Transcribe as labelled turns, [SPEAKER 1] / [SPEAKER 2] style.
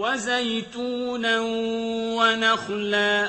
[SPEAKER 1] وَزَيْتُونًا وَنَخْلًا